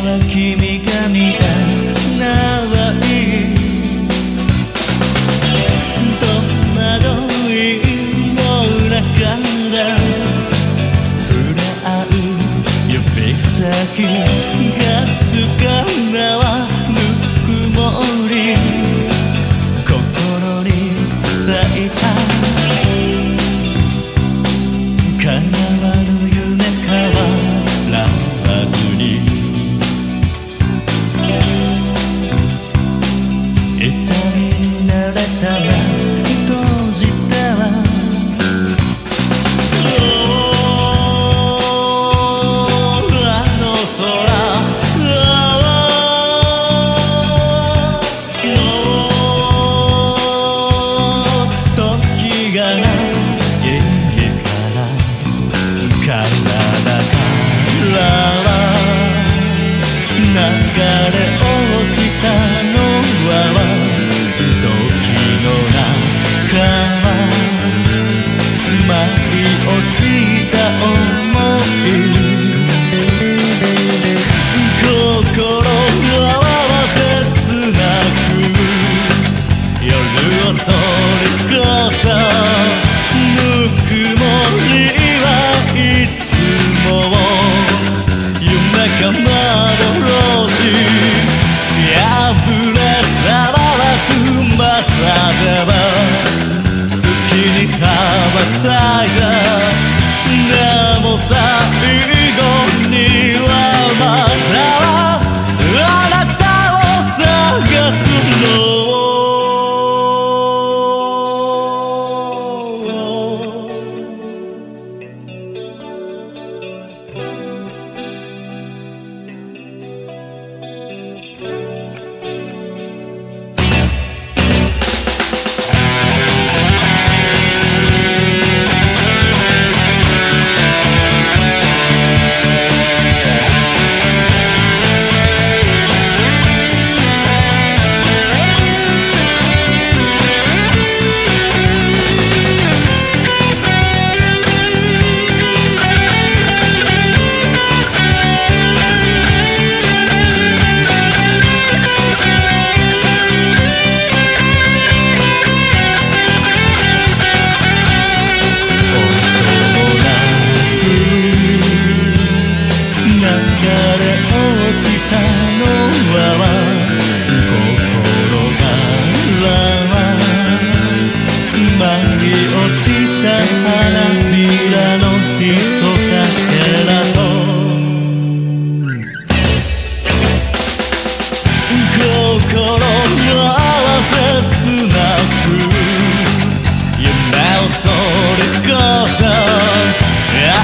は君が見えない。戸惑いのんら触れ合う指先が好き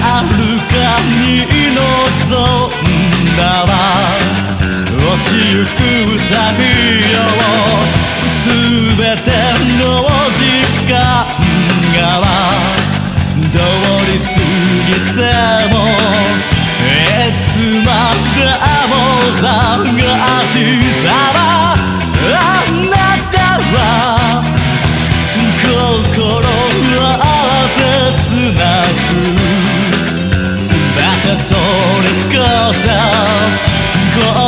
はるかに望んだわ落ちゆく旅よ。全て Go.